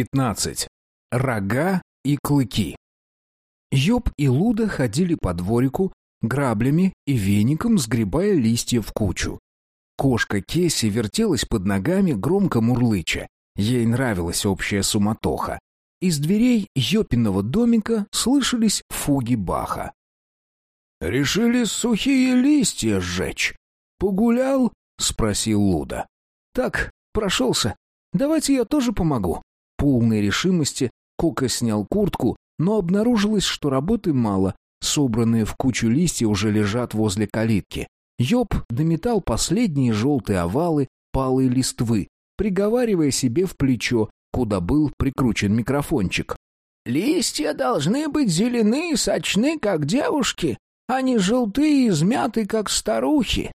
15. Рога и клыки. Йоб и Луда ходили по дворику граблями и веником, сгребая листья в кучу. Кошка Кесси вертелась под ногами, громко мурлыча. Ей нравилась общая суматоха. Из дверей Йопиного домика слышались фуги Баха. «Решили сухие листья сжечь. Погулял?» — спросил Луда. «Так, прошелся. Давайте я тоже помогу». Полной решимости Кока снял куртку, но обнаружилось, что работы мало. Собранные в кучу листья уже лежат возле калитки. Йоб дометал последние желтые овалы палой листвы, приговаривая себе в плечо, куда был прикручен микрофончик. «Листья должны быть зеленые и сочны, как девушки, а не желтые и измяты, как старухи».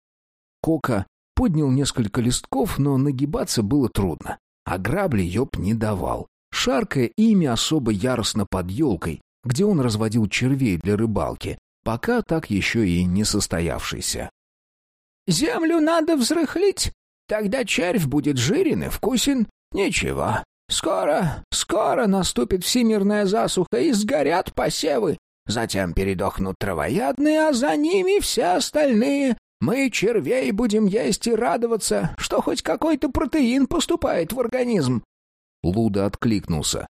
Кока поднял несколько листков, но нагибаться было трудно, а грабли Йоб не давал шаркая ими особо яростно под елкой, где он разводил червей для рыбалки, пока так еще и не состоявшийся. «Землю надо взрыхлить, тогда червь будет жирен и вкусен. Ничего, скоро, скоро наступит всемирная засуха и сгорят посевы. Затем передохнут травоядные, а за ними все остальные. Мы червей будем есть и радоваться, что хоть какой-то протеин поступает в организм. Луда откликнулся.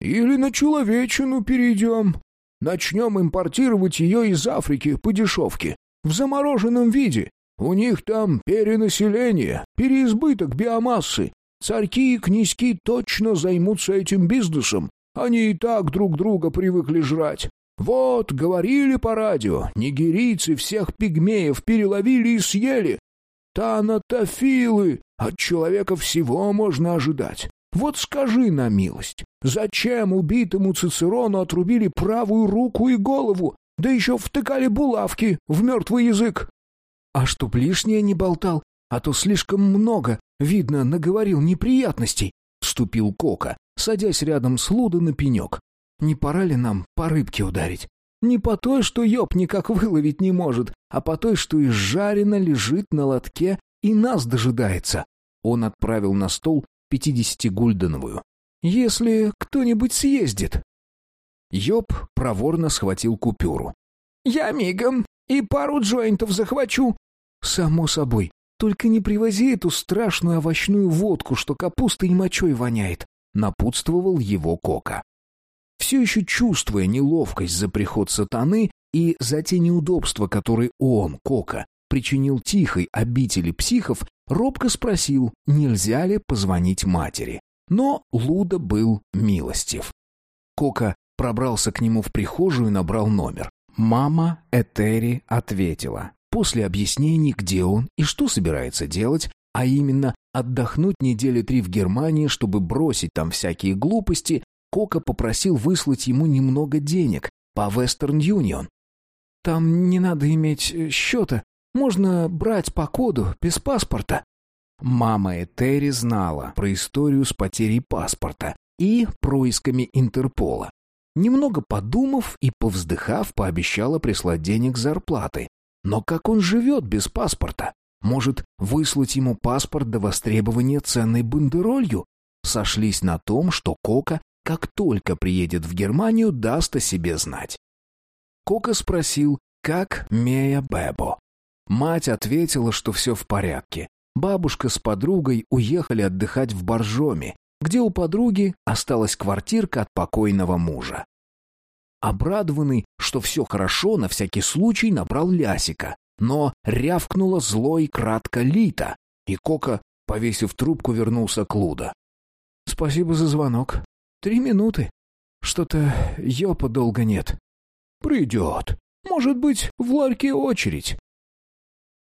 «Или на человечину перейдем. Начнем импортировать ее из Африки по дешевке, в замороженном виде. У них там перенаселение, переизбыток биомассы. Царьки и князьки точно займутся этим бизнесом. Они и так друг друга привыкли жрать. Вот, говорили по радио, нигерийцы всех пигмеев переловили и съели. Танатофилы! От человека всего можно ожидать. Вот скажи на милость, зачем убитому Цицерону отрубили правую руку и голову, да еще втыкали булавки в мертвый язык? А чтоб лишнее не болтал, а то слишком много, видно, наговорил неприятностей, вступил Кока, садясь рядом с Лудой на пенек. Не пора ли нам по рыбке ударить? Не по той, что ёб никак выловить не может, а по той, что изжарено лежит на лотке и нас дожидается. Он отправил на стол пятидесятигульденовую. «Если кто-нибудь съездит». Йоб проворно схватил купюру. «Я мигом и пару джойнтов захвачу». «Само собой. Только не привози эту страшную овощную водку, что капустой и мочой воняет», — напутствовал его Кока. Все еще чувствуя неловкость за приход сатаны и за те неудобства, которые он, Кока, причинил тихой обители психов, робко спросил, нельзя ли позвонить матери. Но Луда был милостив. Кока пробрался к нему в прихожую и набрал номер. Мама Этери ответила. После объяснений, где он и что собирается делать, а именно отдохнуть недели три в Германии, чтобы бросить там всякие глупости, Кока попросил выслать ему немного денег по Western Union. «Там не надо иметь э, счета, можно брать по коду, без паспорта». Мама Этери знала про историю с потерей паспорта и происками Интерпола. Немного подумав и повздыхав, пообещала прислать денег зарплаты. Но как он живет без паспорта? Может, выслать ему паспорт до востребования ценной бандеролью? Сошлись на том, что Кока, как только приедет в Германию, даст о себе знать. Кока спросил, как Мея Бебо. Мать ответила, что все в порядке. Бабушка с подругой уехали отдыхать в Боржоме, где у подруги осталась квартирка от покойного мужа. Обрадованный, что все хорошо, на всякий случай набрал Лясика, но рявкнула злой кратко Лита, и Кока, повесив трубку, вернулся к Луда. «Спасибо за звонок. Три минуты. Что-то ёпа долго нет». «Придет. Может быть, в ларьке очередь.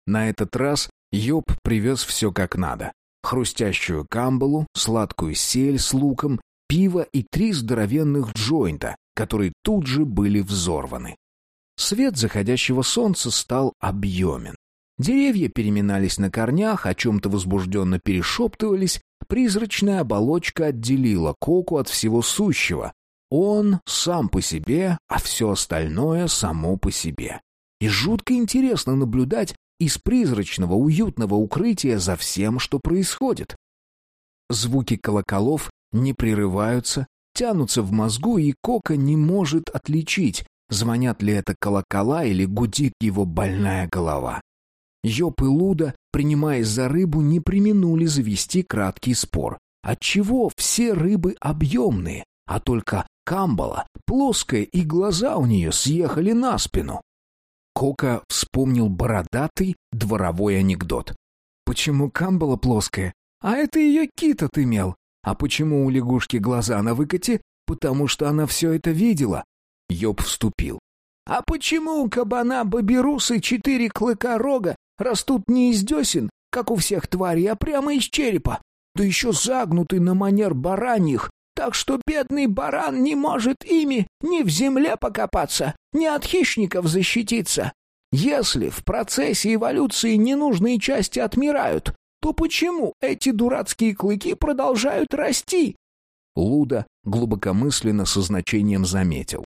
На этот раз Йоб привез все как надо. Хрустящую камбалу, сладкую сель с луком, пиво и три здоровенных джойнта, которые тут же были взорваны. Свет заходящего солнца стал объемен. Деревья переминались на корнях, о чем-то возбужденно перешептывались, призрачная оболочка отделила Коку от всего сущего. Он сам по себе, а все остальное само по себе. И жутко интересно наблюдать, из призрачного уютного укрытия за всем, что происходит. Звуки колоколов не прерываются, тянутся в мозгу, и Кока не может отличить, звонят ли это колокола или гудит его больная голова. Йоп и Луда, принимаясь за рыбу, не применули завести краткий спор. Отчего все рыбы объемные, а только камбала плоская и глаза у нее съехали на спину? Кока вспомнил бородатый дворовой анекдот. «Почему камбала плоская? А это ее кит отымел. А почему у лягушки глаза на выкате? Потому что она все это видела». Йоб вступил. «А почему у кабана бабирусы четыре клыка рога растут не из десен, как у всех тварей, а прямо из черепа? Да еще загнуты на манер бараньих, так что бедный баран не может ими ни в земле покопаться, ни от хищников защититься. Если в процессе эволюции ненужные части отмирают, то почему эти дурацкие клыки продолжают расти? Луда глубокомысленно со значением заметил.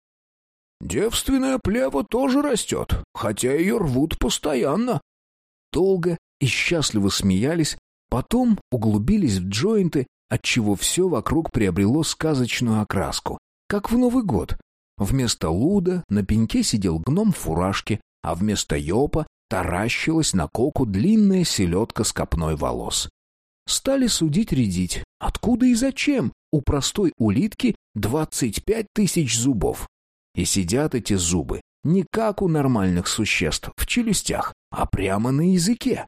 Девственная плева тоже растет, хотя ее рвут постоянно. Долго и счастливо смеялись, потом углубились в джойнты, отчего все вокруг приобрело сказочную окраску, как в Новый год. Вместо луда на пеньке сидел гном в фуражке, а вместо ёпа таращилась на коку длинная селедка с копной волос. Стали судить-рядить, откуда и зачем у простой улитки двадцать пять тысяч зубов. И сидят эти зубы не как у нормальных существ в челюстях, а прямо на языке.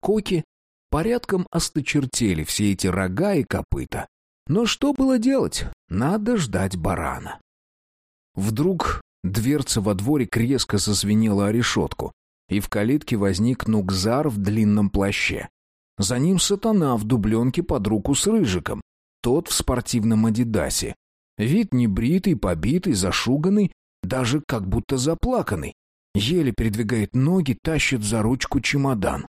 Коки порядком осточертели все эти рога и копыта. Но что было делать? Надо ждать барана. Вдруг дверца во дворе резко зазвенела о решетку и в калитке возник Нукзар в длинном плаще. За ним сатана в дубленке под руку с Рыжиком, тот в спортивном адидасе. Вид небритый, побитый, зашуганный, даже как будто заплаканный. Еле передвигает ноги, тащит за ручку чемодан.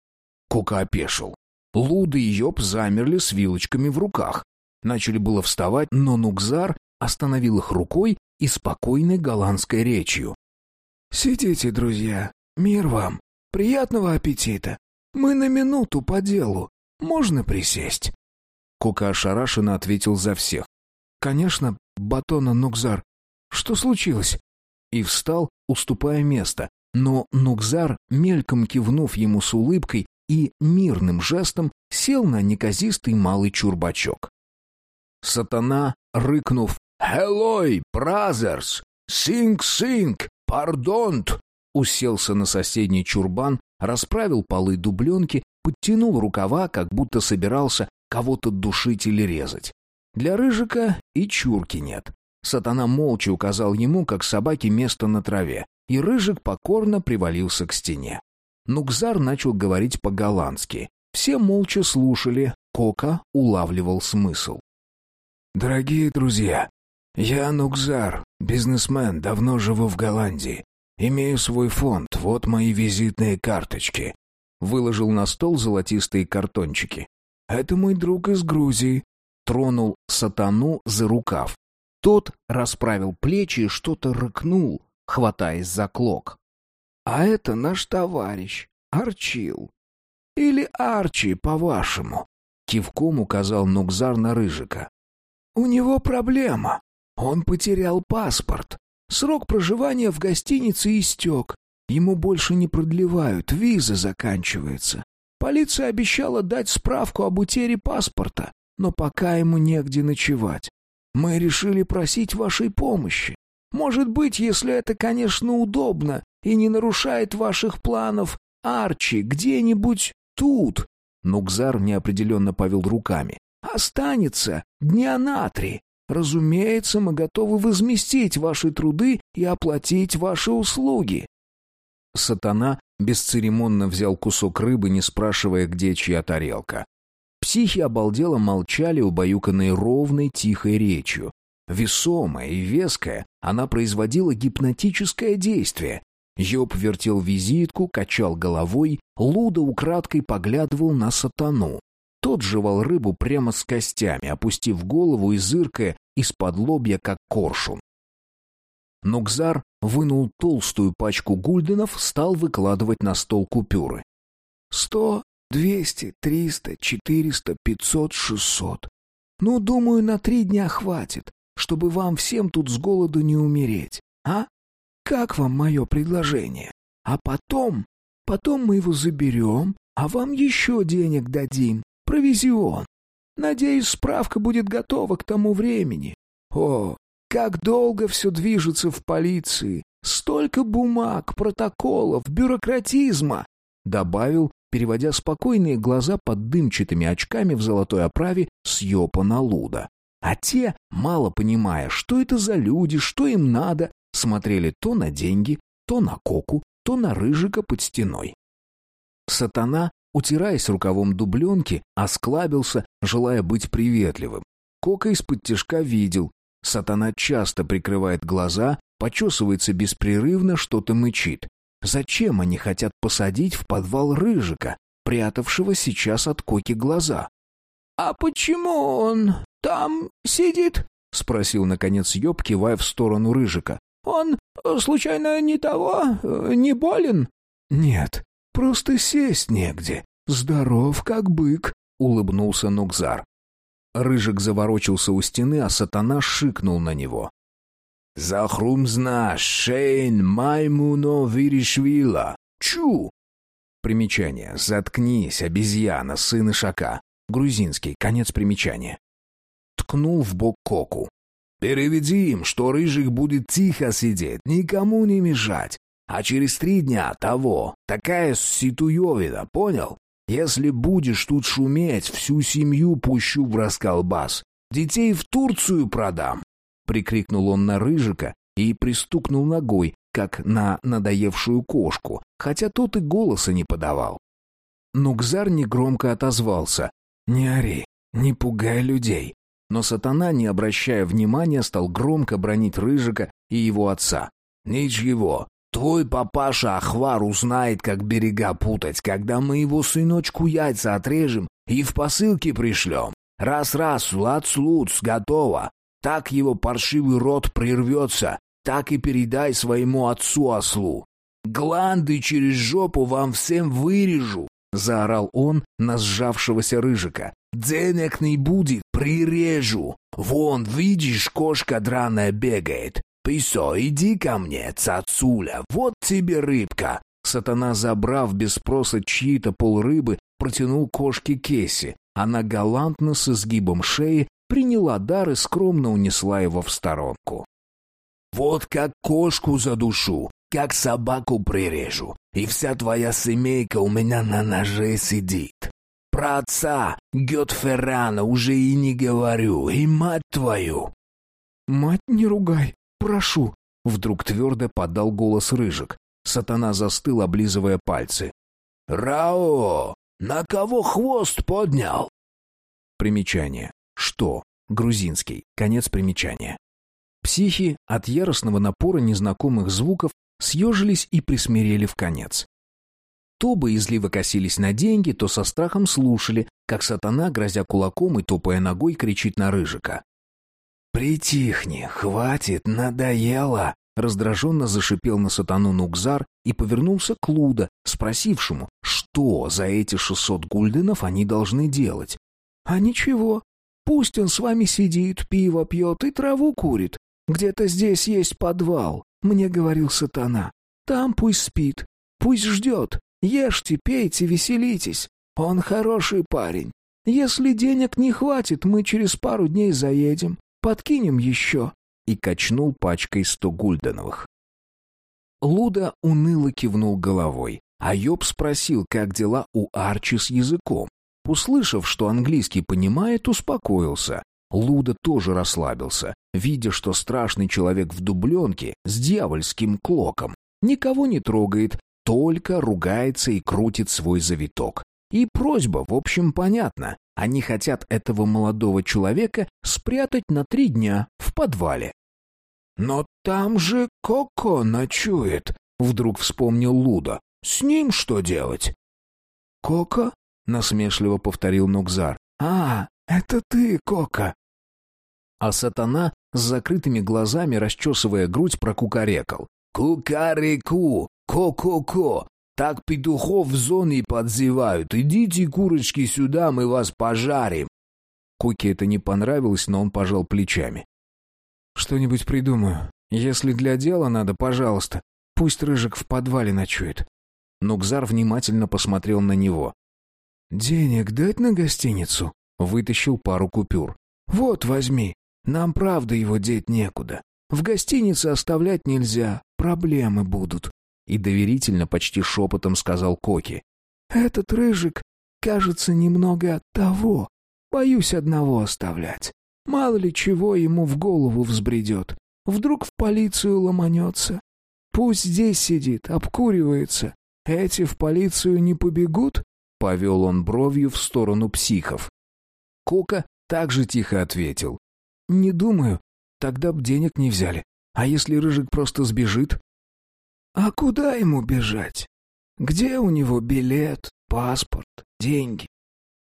Кока опешил. Луда и Йоб замерли с вилочками в руках. Начали было вставать, но Нукзар остановил их рукой и спокойной голландской речью. «Сидите, друзья, «Мир вам! Приятного аппетита! Мы на минуту по делу. Можно присесть?» Кука ошарашенно ответил за всех. «Конечно, Батона Нукзар. Что случилось?» И встал, уступая место, но Нукзар, мельком кивнув ему с улыбкой и мирным жестом, сел на неказистый малый чурбачок. Сатана, рыкнув «Хеллой, brothers! Sing-sing! Пардонт!» уселся на соседний чурбан, расправил полы дубленки, подтянул рукава, как будто собирался кого-то душить или резать. Для Рыжика и чурки нет. Сатана молча указал ему, как собаке, место на траве, и Рыжик покорно привалился к стене. Нукзар начал говорить по-голландски. Все молча слушали, Кока улавливал смысл. «Дорогие друзья, я Нукзар, бизнесмен, давно живу в Голландии. Имею свой фонд, вот мои визитные карточки. Выложил на стол золотистые картончики. Это мой друг из Грузии. Тронул сатану за рукав. Тот расправил плечи и что-то рыкнул, хватаясь за клок. А это наш товарищ, Арчил. Или Арчи, по-вашему. Кивком указал Нукзар на Рыжика. У него проблема. Он потерял паспорт. Срок проживания в гостинице истек. Ему больше не продлевают, виза заканчивается. Полиция обещала дать справку об утере паспорта, но пока ему негде ночевать. Мы решили просить вашей помощи. Может быть, если это, конечно, удобно и не нарушает ваших планов, Арчи, где-нибудь тут. Нукзар неопределенно повел руками. Останется дня на три. Разумеется, мы готовы возместить ваши труды и оплатить ваши услуги. Сатана бесцеремонно взял кусок рыбы, не спрашивая, где чья тарелка. Психи обалдело молчали, убаюканные ровной, тихой речью. Весомая и веская, она производила гипнотическое действие. Йоб вертел визитку, качал головой, Луда украдкой поглядывал на сатану. Тот жевал рыбу прямо с костями, опустив голову и зыркая из-под лобья, как коршун. Нукзар вынул толстую пачку гульденов, стал выкладывать на стол купюры. «Сто, двести, триста, четыреста, пятьсот, шестьсот. Ну, думаю, на три дня хватит, чтобы вам всем тут с голоду не умереть. А? Как вам мое предложение? А потом... Потом мы его заберем, а вам еще денег дадим. Провизион. Надеюсь, справка будет готова к тому времени. О, как долго все движется в полиции. Столько бумаг, протоколов, бюрократизма!» Добавил, переводя спокойные глаза под дымчатыми очками в золотой оправе с Йопа Луда. А те, мало понимая, что это за люди, что им надо, смотрели то на деньги, то на коку, то на рыжика под стеной. Сатана, утираясь рукавом дубленки, осклабился, желая быть приветливым. Кока из-под тяжка видел. Сатана часто прикрывает глаза, почесывается беспрерывно, что-то мычит. Зачем они хотят посадить в подвал рыжика, прятавшего сейчас от Коки глаза? «А почему он там сидит?» — спросил, наконец, Ёб, кивая в сторону рыжика. Он, э, случайно, не того? Э, не болен?» «Нет, просто сесть негде. Здоров, как бык», — улыбнулся Нукзар. Рыжик заворочился у стены, а сатана шикнул на него. «Захрумзна шейн маймуно виришвила. Чу!» Примечание. «Заткнись, обезьяна, сын Ишака». Грузинский. Конец примечания. Ткнул в бок Коку. Переведи им, что Рыжик будет тихо сидеть, никому не мешать. А через три дня того, такая ситуевина, понял? Если будешь тут шуметь, всю семью пущу в расколбас. Детей в Турцию продам!» Прикрикнул он на Рыжика и пристукнул ногой, как на надоевшую кошку, хотя тот и голоса не подавал. Нукзар негромко отозвался. «Не ори, не пугай людей. Но сатана, не обращая внимания, стал громко бронить Рыжика и его отца. «Ничего, твой папаша Ахвар узнает, как берега путать, когда мы его сыночку яйца отрежем и в посылке пришлем. Раз-раз, лац-луц, готово. Так его паршивый рот прервется, так и передай своему отцу-ослу. Гланды через жопу вам всем вырежу!» — заорал он на сжавшегося Рыжика. Денег не будет, прирежу. Вон, видишь, кошка драная бегает. Писо, иди ко мне, цацуля, вот тебе рыбка. Сатана, забрав без спроса чьи-то полрыбы, протянул кошке Кесси. Она галантно с изгибом шеи приняла дар и скромно унесла его в сторонку. «Вот как кошку задушу, как собаку прирежу, и вся твоя семейка у меня на ноже сидит. Про отца Гетферрана уже и не говорю, и мать твою!» «Мать не ругай, прошу!» Вдруг твердо подал голос Рыжик. Сатана застыл, облизывая пальцы. «Рао! На кого хвост поднял?» Примечание. «Что?» Грузинский. Конец примечания. Психи от яростного напора незнакомых звуков съежились и присмирели в конец. То боязливо косились на деньги, то со страхом слушали, как сатана, грозя кулаком и топая ногой, кричит на Рыжика. «Притихни, хватит, надоело!» Раздраженно зашипел на сатану Нукзар и повернулся к Луда, спросившему, что за эти шестьсот гульденов они должны делать. «А ничего, пусть он с вами сидит, пиво пьет и траву курит. Где-то здесь есть подвал, мне говорил сатана. Там пусть спит, пусть ждет, Ешьте, пейте, веселитесь. Он хороший парень. Если денег не хватит, мы через пару дней заедем. Подкинем еще». И качнул пачкой сто гульденовых. Луда уныло кивнул головой, а Йоб спросил, как дела у Арчи с языком. Услышав, что английский понимает, успокоился. Луда тоже расслабился, видя, что страшный человек в дубленке с дьявольским клоком никого не трогает, только ругается и крутит свой завиток. И просьба, в общем, понятна. Они хотят этого молодого человека спрятать на три дня в подвале. «Но там же Коко ночует», — вдруг вспомнил Луда. «С ним что делать?» «Коко?» — насмешливо повторил Нукзар. «А, это ты, Коко!» А сатана с закрытыми глазами, расчесывая грудь, прокукарекал. «Кукареку! Ко-ко-ко! Так петухов в зоне подзывают. Идите, курочки, сюда, мы вас пожарим. Коке это не понравилось, но он пожал плечами. «Что-нибудь придумаю. Если для дела надо, пожалуйста. Пусть Рыжик в подвале ночует». Нукзар внимательно посмотрел на него. «Денег дать на гостиницу?» Вытащил пару купюр. «Вот, возьми. Нам правда его деть некуда. В гостинице оставлять нельзя, проблемы будут». И доверительно, почти шепотом сказал Коки. «Этот Рыжик, кажется, немного от того. Боюсь одного оставлять. Мало ли чего ему в голову взбредет. Вдруг в полицию ломанется. Пусть здесь сидит, обкуривается. Эти в полицию не побегут?» Повел он бровью в сторону психов. Кока также тихо ответил. «Не думаю. Тогда б денег не взяли. А если Рыжик просто сбежит?» «А куда ему бежать? Где у него билет, паспорт, деньги?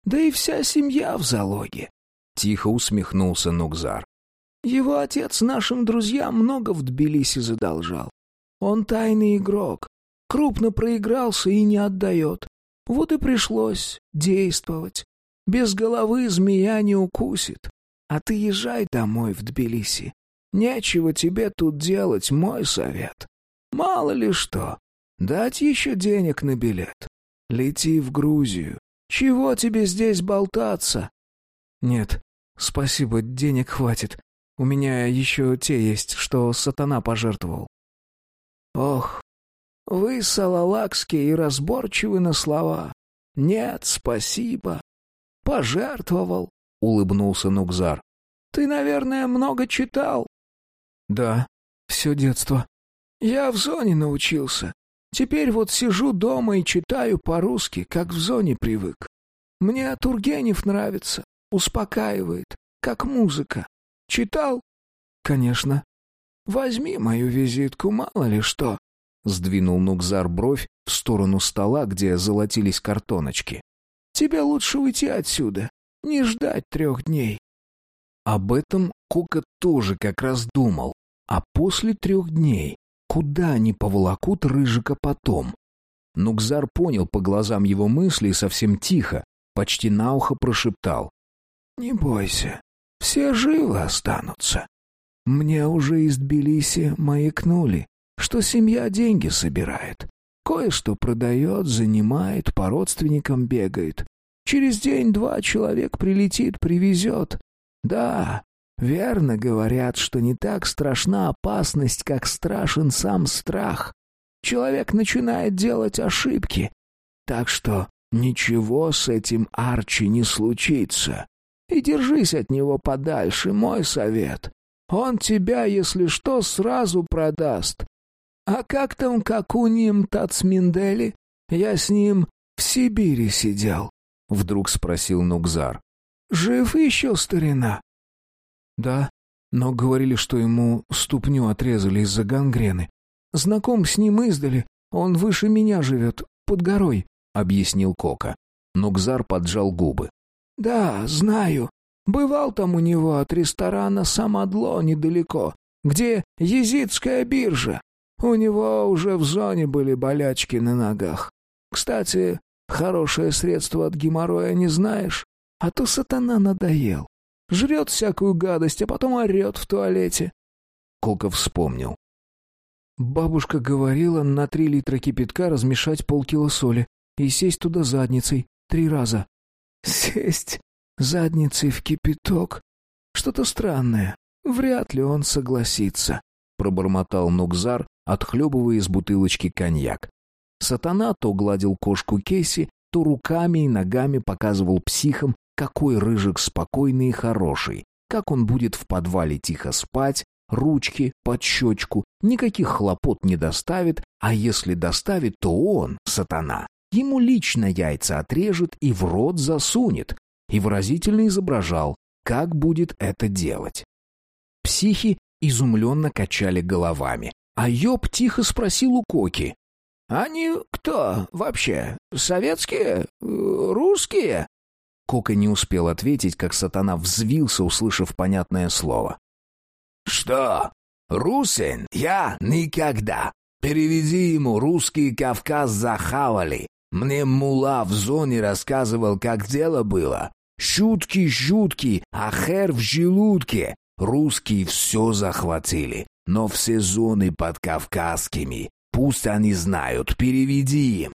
Да и вся семья в залоге. Тихо усмехнулся Нукзар. Его отец нашим друзьям много в Тбилиси задолжал. Он тайный игрок. Крупно проигрался и не отдает. Вот и пришлось действовать. Без головы змея не укусит. А ты езжай домой в Тбилиси. Нечего тебе тут делать, мой совет. Мало ли что. Дать еще денег на билет. Лети в Грузию. Чего тебе здесь болтаться? Нет, спасибо, денег хватит. У меня еще те есть, что сатана пожертвовал. Ох, вы салалакские и разборчивы на слова. Нет, спасибо. Пожертвовал, улыбнулся Нукзар. Ты, наверное, много читал. Да, все детство. Я в зоне научился. Теперь вот сижу дома и читаю по-русски, как в зоне привык. Мне Тургенев нравится, успокаивает, как музыка. Читал? Конечно. Возьми мою визитку, мало ли что. Сдвинул Нукзар бровь в сторону стола, где золотились картоночки. Тебе лучше уйти отсюда, не ждать трех дней. Об этом Кока тоже как раз думал. А после трех дней Куда они поволокут Рыжика потом? Нукзар понял по глазам его мысли и совсем тихо, почти на ухо прошептал. «Не бойся, все живы останутся. Мне уже из Тбилиси маякнули, что семья деньги собирает. Кое-что продает, занимает, по родственникам бегает. Через день-два человек прилетит, привезет. Да, Верно говорят, что не так страшна опасность, как страшен сам страх. Человек начинает делать ошибки. Так что ничего с этим Арчи не случится. И держись от него подальше, мой совет. Он тебя, если что, сразу продаст. А как там какуньем Тацминдели? Я с ним в Сибири сидел. Вдруг спросил Нукзар. Жив еще старина? Да, но говорили, что ему ступню отрезали из-за гангрены. Знаком с ним издали, он выше меня живет, под горой, — объяснил Кока. Нукзар поджал губы. Да, знаю. Бывал там у него от ресторана Самодло недалеко, где езидская биржа. У него уже в зоне были болячки на ногах. Кстати, хорошее средство от геморроя не знаешь, а то сатана надоел. Жрет всякую гадость, а потом орет в туалете. Кока вспомнил. Бабушка говорила на три литра кипятка размешать полкило соли и сесть туда задницей три раза. Сесть задницей в кипяток? Что-то странное. Вряд ли он согласится, пробормотал Нукзар, отхлебывая из бутылочки коньяк. Сатана то гладил кошку Кейси, то руками и ногами показывал психам, какой Рыжик спокойный и хороший, как он будет в подвале тихо спать, ручки под щечку, никаких хлопот не доставит, а если доставит, то он, сатана, ему лично яйца отрежет и в рот засунет, и выразительно изображал, как будет это делать. Психи изумленно качали головами, а Йоб тихо спросил у Коки. «Они кто вообще? Советские? Русские?» Кока не успел ответить, как сатана взвился, услышав понятное слово. «Что? Русин? Я? Никогда! Переведи ему, русский Кавказ захавали. Мне мула в зоне рассказывал, как дело было. Шутки-шутки, а хер в желудке. Русские все захватили, но все зоны под Кавказскими. Пусть они знают, переведи им.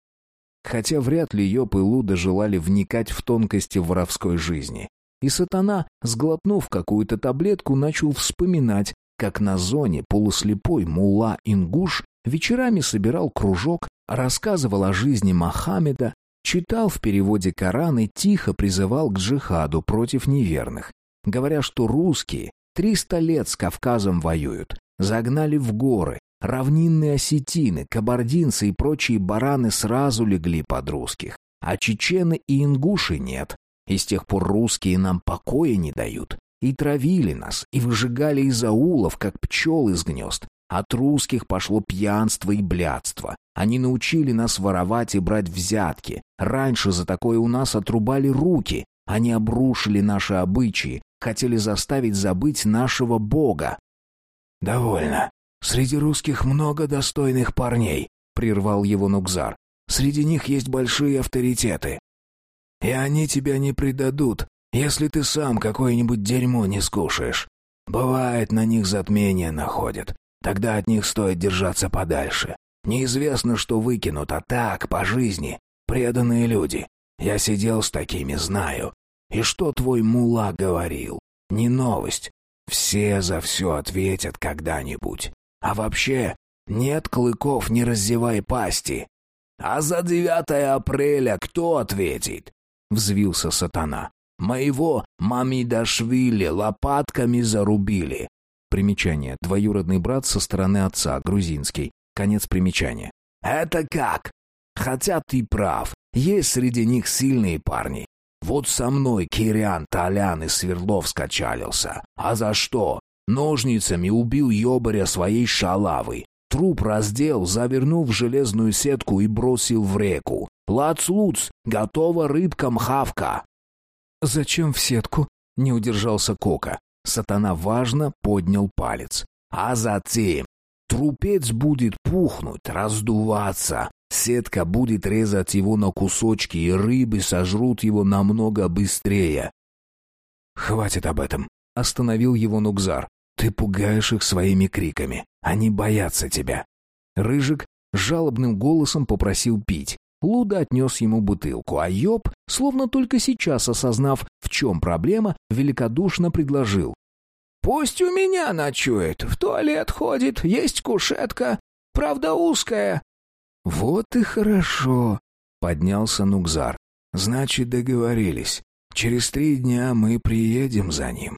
Хотя вряд ли Йоп и Луда желали вникать в тонкости воровской жизни. И сатана, сглотнув какую-то таблетку, начал вспоминать, как на зоне полуслепой мулла Ингуш вечерами собирал кружок, рассказывал о жизни Мохаммеда, читал в переводе Коран и тихо призывал к джихаду против неверных, говоря, что русские триста лет с Кавказом воюют, загнали в горы, равнинные осетины, кабардинцы и прочие бараны сразу легли под русских, а чечены и ингуши нет, и с тех пор русские нам покоя не дают. И травили нас, и выжигали из аулов, как пчел из гнезд. От русских пошло пьянство и блядство. Они научили нас воровать и брать взятки. Раньше за такое у нас отрубали руки. Они обрушили наши обычаи, хотели заставить забыть нашего Бога. «Довольно. Среди русских много достойных парней», — прервал его Нукзар. «Среди них есть большие авторитеты. И они тебя не предадут, если ты сам какое-нибудь дерьмо не скушаешь. Бывает, на них затмение находят. Тогда от них стоит держаться подальше. Неизвестно, что выкинут, а так, по жизни. Преданные люди. Я сидел с такими, знаю. И что твой мула говорил? Не новость. Все за все ответят когда-нибудь. А вообще, нет клыков, не раздевай пасти. А за 9 апреля кто ответит? Взвился сатана. Моего Мамидашвили лопатками зарубили. Примечание. Двоюродный брат со стороны отца, грузинский. Конец примечания. Это как? Хотя ты прав. Есть среди них сильные парни. Вот со мной Кириан Толян из Свердловска чалился. А за что? Ножницами убил ёбаря своей шалавы. Труп раздел, завернул в железную сетку и бросил в реку. Лац-луц, готова рыбка-мхавка. «Зачем в сетку?» — не удержался Кока. Сатана важно поднял палец. «А затем трупец будет пухнуть, раздуваться. Сетка будет резать его на кусочки, и рыбы сожрут его намного быстрее». «Хватит об этом», — остановил его Нукзар. «Ты пугаешь их своими криками. Они боятся тебя». Рыжик жалобным голосом попросил пить. Луда отнес ему бутылку, а Йоб, словно только сейчас осознав, в чем проблема, великодушно предложил. «Пусть у меня ночует, в туалет ходит, есть кушетка, правда узкая». «Вот и хорошо», — поднялся Нукзар. «Значит, договорились. Через три дня мы приедем за ним».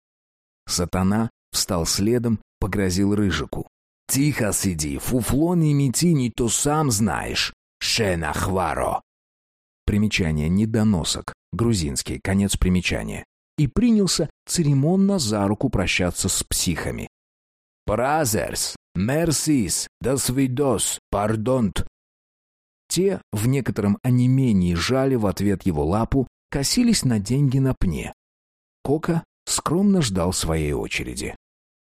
Сатана встал следом, погрозил Рыжику. «Тихо сиди, фуфло не мети, не то сам знаешь. შე ნახევარო. Примечание недоносок. Грузинский. Конец примечания. И принялся церемонно за руку прощаться с психами. «Brothers! Мерсис! Досвидос! Пардонт!» Те, в некотором онемении жали в ответ его лапу, косились на деньги на пне. Кока скромно ждал своей очереди.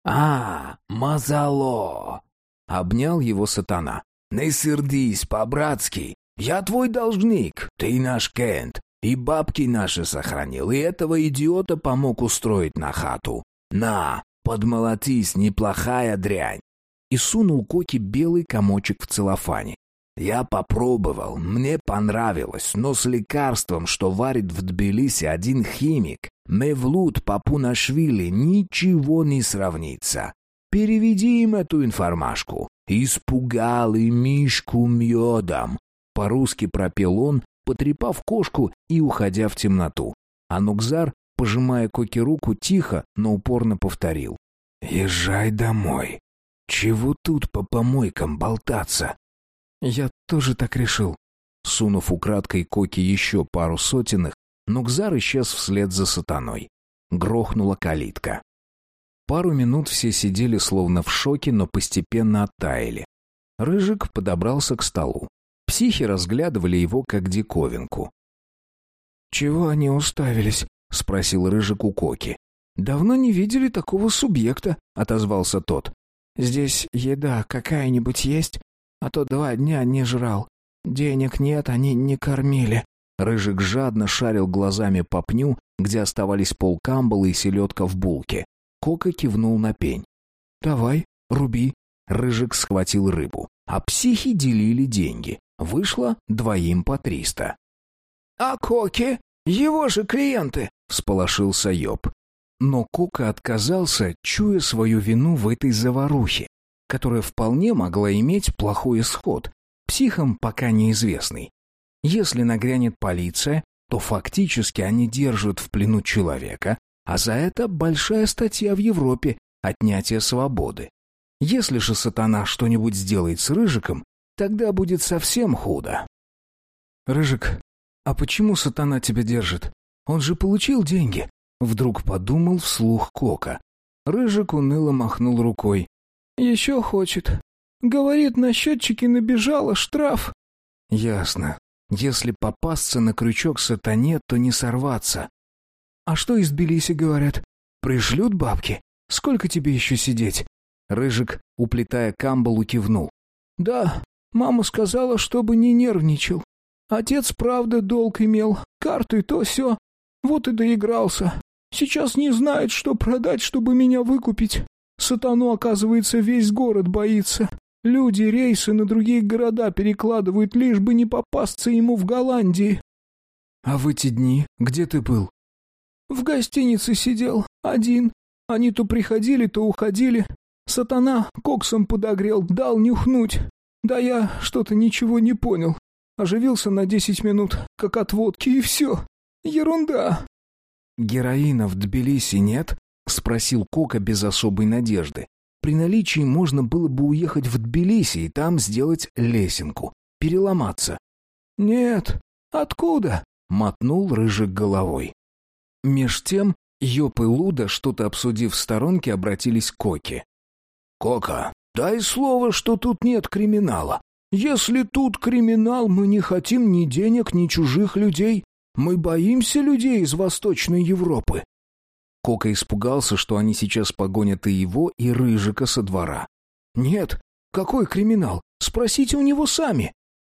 «А, мазало!» — обнял его сатана. «Не сердись, по-братски. Я твой должник, ты наш Кент. И бабки наши сохранил, и этого идиота помог устроить на хату. На, подмолотись, неплохая дрянь». И сунул Коки белый комочек в целлофане. Я попробовал, мне понравилось, но с лекарством, что варит в Тбилиси один химик, Мевлут Папунашвили, ничего не сравнится. Переведи им эту информашку. «Испугал и Мишку медом!» По-русски пропел он, потрепав кошку и уходя в темноту. А Нукзар, пожимая Коки руку, тихо, но упорно повторил. «Езжай домой. Чего тут по помойкам болтаться?» «Я тоже так решил». Сунув украдкой Коки еще пару сотенных, Нукзар исчез вслед за сатаной. Грохнула калитка. Пару минут все сидели словно в шоке, но постепенно оттаяли. Рыжик подобрался к столу. Психи разглядывали его как диковинку. «Чего они уставились?» — спросил Рыжик у Коки. «Давно не видели такого субъекта», — отозвался тот. «Здесь еда какая-нибудь есть? А то два дня не жрал. Денег нет, они не кормили». Рыжик жадно шарил глазами по пню, где оставались полкамбала и селедка в булке. Кока кивнул на пень. «Давай, руби». Рыжик схватил рыбу, а психи делили деньги. Вышло двоим по триста. «А Коки? Его же клиенты!» — всполошился Йоб. Но Кока отказался, чуя свою вину в этой заварухе, которая вполне могла иметь плохой исход, психам пока неизвестный. Если нагрянет полиция, то фактически они держат в плену человека, а за это большая статья в Европе — отнятие свободы. Если же сатана что-нибудь сделает с Рыжиком, тогда будет совсем худо. «Рыжик, а почему сатана тебя держит? Он же получил деньги!» Вдруг подумал вслух Кока. Рыжик уныло махнул рукой. «Еще хочет. Говорит, на счетчике набежало штраф». «Ясно. Если попасться на крючок сатане, то не сорваться. А что из Тбилиси говорят? Пришлют бабки? Сколько тебе еще сидеть? Рыжик, уплетая камбалу, кивнул. Да, мама сказала, чтобы не нервничал. Отец, правда, долг имел, карты то все. Вот и доигрался. Сейчас не знает, что продать, чтобы меня выкупить. Сатану, оказывается, весь город боится. Люди рейсы на другие города перекладывают, лишь бы не попасться ему в Голландии. А в эти дни где ты был? В гостинице сидел, один. Они то приходили, то уходили. Сатана коксом подогрел, дал нюхнуть. Да я что-то ничего не понял. Оживился на десять минут, как от водки, и все. Ерунда. Героина в Тбилиси нет? Спросил Кока без особой надежды. При наличии можно было бы уехать в Тбилиси и там сделать лесенку, переломаться. «Нет, откуда?» — мотнул Рыжик головой. Меж тем Йоп и Луда, что-то обсудив в сторонке, обратились к Коке. «Кока, дай слово, что тут нет криминала. Если тут криминал, мы не хотим ни денег, ни чужих людей. Мы боимся людей из Восточной Европы. Кока испугался, что они сейчас погонят и его, и Рыжика со двора. «Нет, какой криминал? Спросите у него сами!»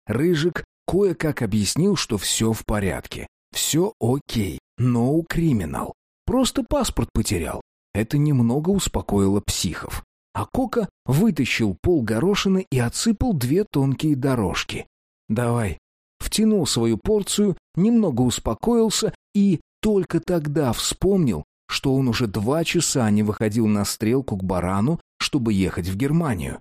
Рыжик кое-как объяснил, что все в порядке. Все окей, но у криминал. Просто паспорт потерял. Это немного успокоило психов. А Кока вытащил пол горошины и отсыпал две тонкие дорожки. «Давай». Втянул свою порцию, немного успокоился и только тогда вспомнил, что он уже два часа не выходил на стрелку к барану, чтобы ехать в Германию.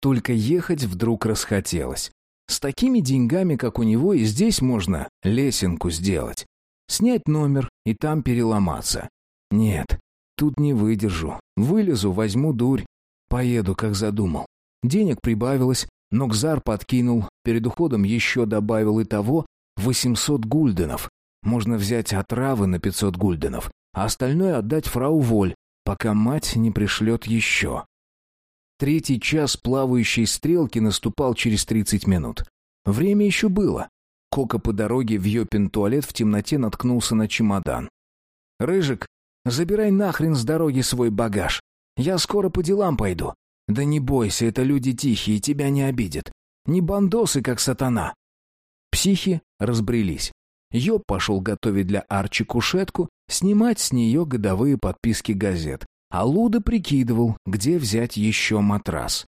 Только ехать вдруг расхотелось. С такими деньгами, как у него, и здесь можно лесенку сделать. Снять номер и там переломаться. Нет, тут не выдержу. Вылезу, возьму дурь. Поеду, как задумал. Денег прибавилось, но Кзар подкинул, перед уходом еще добавил и того 800 гульденов. Можно взять отравы на 500 гульденов а остальное отдать фрау Воль, пока мать не пришлет еще. Третий час плавающей стрелки наступал через тридцать минут. Время еще было. Кока по дороге в Йопин туалет в темноте наткнулся на чемодан. «Рыжик, забирай нахрен с дороги свой багаж. Я скоро по делам пойду. Да не бойся, это люди тихие, тебя не обидят. Не бандосы, как сатана». Психи разбрелись. Йоб пошел готовить для Арчи кушетку, снимать с нее годовые подписки газет. А Луда прикидывал, где взять еще матрас.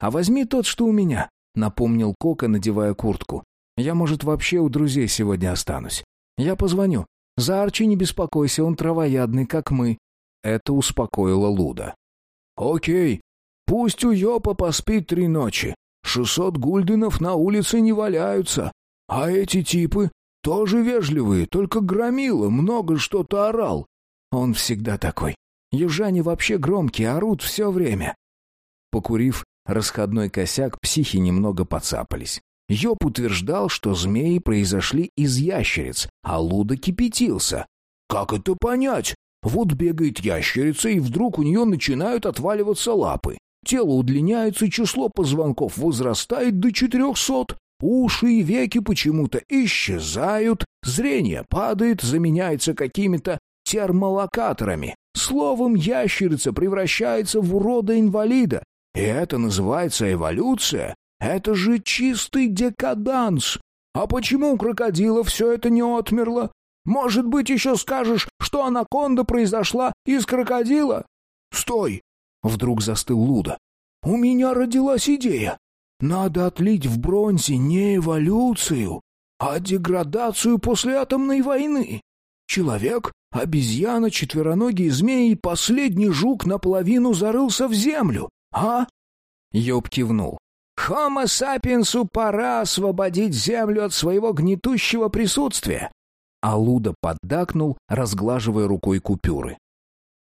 «А возьми тот, что у меня», — напомнил Кока, надевая куртку. «Я, может, вообще у друзей сегодня останусь. Я позвоню. За Арчи не беспокойся, он травоядный, как мы». Это успокоило Луда. «Окей, пусть у Йопа поспит три ночи. Шестьсот гульденов на улице не валяются. А эти типы тоже вежливые, только громила, много что-то орал. Он всегда такой. Южане вообще громкие, орут все время. Покурив расходной косяк, психи немного подцапались. Йоп утверждал, что змеи произошли из ящериц, а Луда кипятился. «Как это понять? Вот бегает ящерица, и вдруг у нее начинают отваливаться лапы. Тело удлиняется, число позвонков возрастает до четырехсот. Уши и веки почему-то исчезают, зрение падает, заменяется какими-то термолокаторами. Словом, ящерица превращается в урода-инвалида. И это называется эволюция? Это же чистый декаданс. А почему у крокодила все это не отмерло? Может быть, еще скажешь, что анаконда произошла из крокодила? Стой! Вдруг застыл Луда. У меня родилась идея. Надо отлить в бронзе не эволюцию, а деградацию после атомной войны. Человек, обезьяна, четвероногий змей и последний жук наполовину зарылся в землю, а? Йоб кивнул. Хомо сапиенсу пора освободить землю от своего гнетущего присутствия. Алуда поддакнул, разглаживая рукой купюры.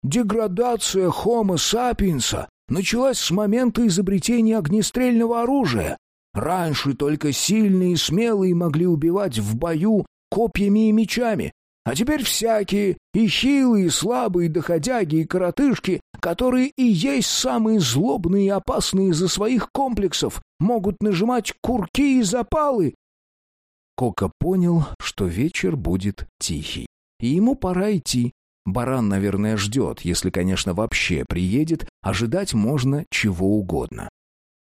Деградация Homo sapiens началась с момента изобретения огнестрельного оружия. Раньше только сильные и смелые могли убивать в бою копьями и мечами, а теперь всякие, и хилые, и слабые, доходяги, и коротышки, которые и есть самые злобные и опасные из-за своих комплексов, могут нажимать курки и запалы. Кока понял, что вечер будет тихий, и ему пора идти, Баран, наверное, ждет, если, конечно, вообще приедет, ожидать можно чего угодно.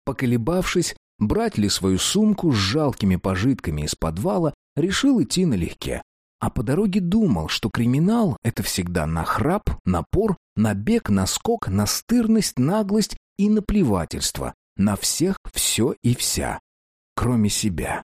Поколебавшись, брать ли свою сумку с жалкими пожитками из подвала, решил идти налегке. А по дороге думал, что криминал — это всегда нахрап, напор, набег, наскок, настырность, наглость и наплевательство. На всех все и вся. Кроме себя.